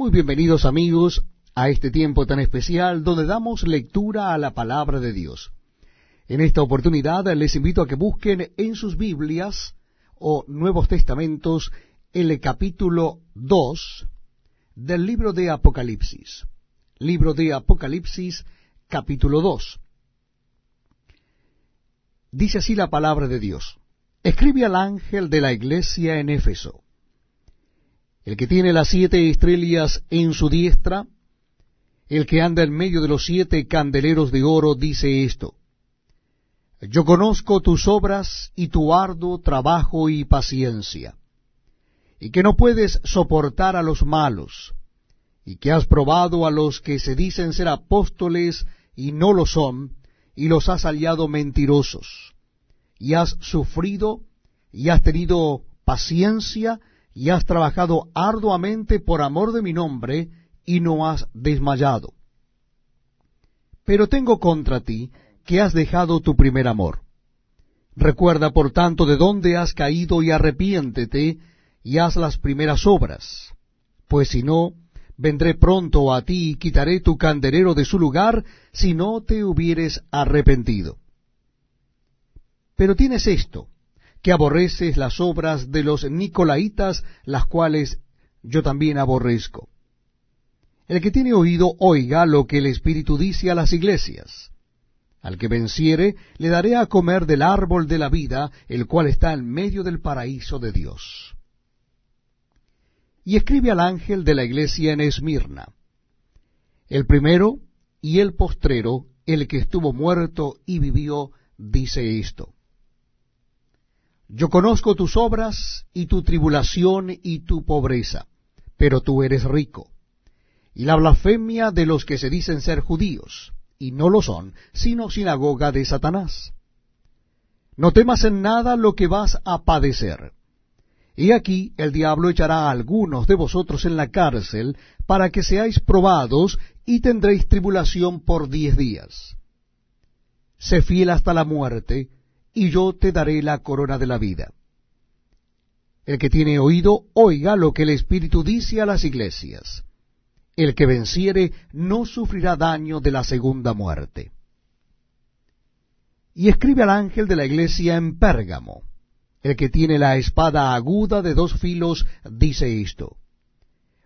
Muy bienvenidos amigos a este tiempo tan especial donde damos lectura a la palabra de Dios. En esta oportunidad les invito a que busquen en sus Biblias o Nuevos Testamentos el capítulo 2 del libro de Apocalipsis. Libro de Apocalipsis, capítulo 2. Dice así la palabra de Dios. Escribe al ángel de la iglesia en Éfeso el que tiene las siete estrellas en su diestra, el que anda en medio de los siete candeleros de oro, dice esto. Yo conozco tus obras y tu arduo trabajo y paciencia, y que no puedes soportar a los malos, y que has probado a los que se dicen ser apóstoles y no lo son, y los has hallado mentirosos, y has sufrido y has tenido paciencia y has trabajado arduamente por amor de mi nombre, y no has desmayado. Pero tengo contra ti que has dejado tu primer amor. Recuerda, por tanto, de dónde has caído y arrepiéntete, y haz las primeras obras. Pues si no, vendré pronto a ti y quitaré tu candelero de su lugar, si no te hubieres arrepentido. Pero tienes esto, que aborreces las obras de los Nicolaitas, las cuales yo también aborrezco. El que tiene oído, oiga lo que el Espíritu dice a las iglesias. Al que venciere, le daré a comer del árbol de la vida, el cual está en medio del paraíso de Dios. Y escribe al ángel de la iglesia en Esmirna. El primero y el postrero, el que estuvo muerto y vivió, dice esto. Yo conozco tus obras y tu tribulación y tu pobreza, pero tú eres rico. Y la blasfemia de los que se dicen ser judíos, y no lo son, sino sinagoga de Satanás. No temas en nada lo que vas a padecer. Y aquí el diablo echará a algunos de vosotros en la cárcel, para que seáis probados, y tendréis tribulación por diez días. Sé fiel hasta la muerte, y yo te daré la corona de la vida. El que tiene oído, oiga lo que el Espíritu dice a las iglesias. El que venciere no sufrirá daño de la segunda muerte. Y escribe al ángel de la iglesia en Pérgamo. El que tiene la espada aguda de dos filos dice esto.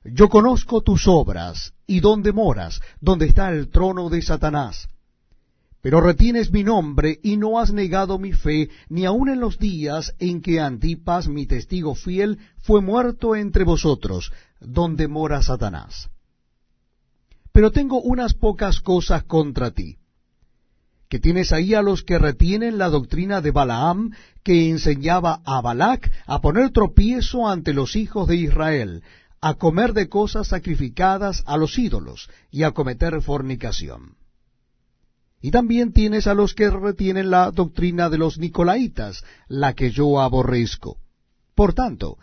Yo conozco tus obras y dónde moras, donde está el trono de Satanás pero retienes mi nombre y no has negado mi fe, ni aun en los días en que Antipas, mi testigo fiel, fue muerto entre vosotros, donde mora Satanás. Pero tengo unas pocas cosas contra ti, que tienes ahí a los que retienen la doctrina de Balaam, que enseñaba a Balac a poner tropiezo ante los hijos de Israel, a comer de cosas sacrificadas a los ídolos y a cometer fornicación. Y también tienes a los que retienen la doctrina de los Nicolaitas, la que yo aborrezco. Por tanto,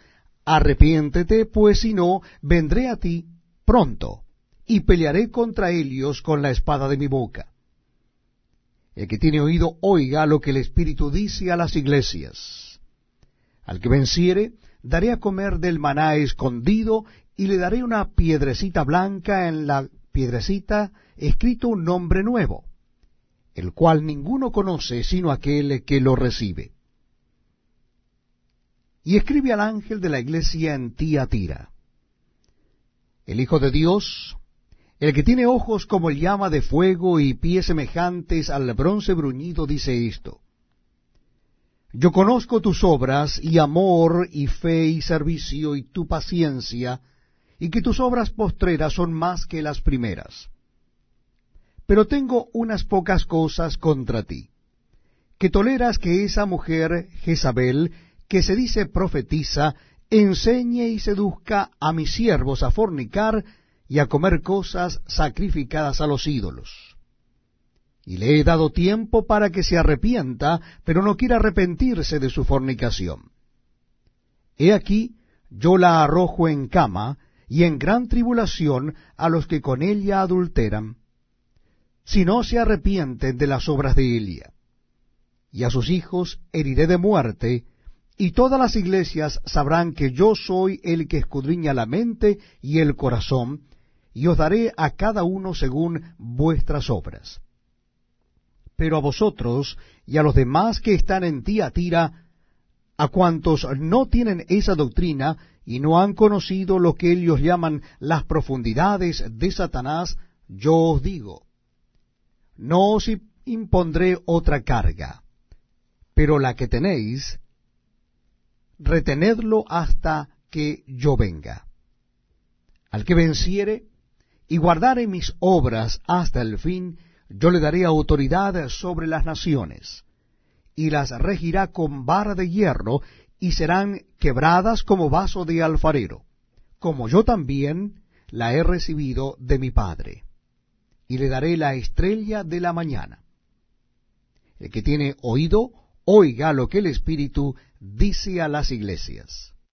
arrepiéntete, pues si no, vendré a ti pronto, y pelearé contra ellos con la espada de mi boca. El que tiene oído, oiga lo que el Espíritu dice a las iglesias. Al que venciere, daré a comer del maná escondido, y le daré una piedrecita blanca en la piedrecita escrito un nombre nuevo el cual ninguno conoce sino aquel que lo recibe. Y escribe al ángel de la iglesia en Tiatira. El Hijo de Dios, el que tiene ojos como llama de fuego y pies semejantes al bronce bruñido, dice esto. Yo conozco tus obras y amor y fe y servicio y tu paciencia, y que tus obras postreras son más que las primeras pero tengo unas pocas cosas contra ti, que toleras que esa mujer Jezabel, que se dice profetiza, enseñe y seduzca a mis siervos a fornicar y a comer cosas sacrificadas a los ídolos. Y le he dado tiempo para que se arrepienta, pero no quiere arrepentirse de su fornicación. He aquí, yo la arrojo en cama y en gran tribulación a los que con ella adulteran, si no se arrepienten de las obras de Elia. Y a sus hijos heriré de muerte, Y todas las iglesias sabrán que yo soy el que escudriña la mente y el corazón, y os daré a cada uno según vuestras obras. Pero a vosotros y a los demás que están en Tiatira, a cuantos no tienen esa doctrina y no han conocido lo que ellos llaman las profundidades de Satanás, yo os digo, no os impondré otra carga, pero la que tenéis, retenedlo hasta que yo venga. Al que venciere y guardare mis obras hasta el fin, yo le daré autoridad sobre las naciones, y las regirá con vara de hierro, y serán quebradas como vaso de alfarero, como yo también la he recibido de mi Padre. Y le daré la estrella de la mañana. El que tiene oído, oiga lo que el Espíritu dice a las iglesias.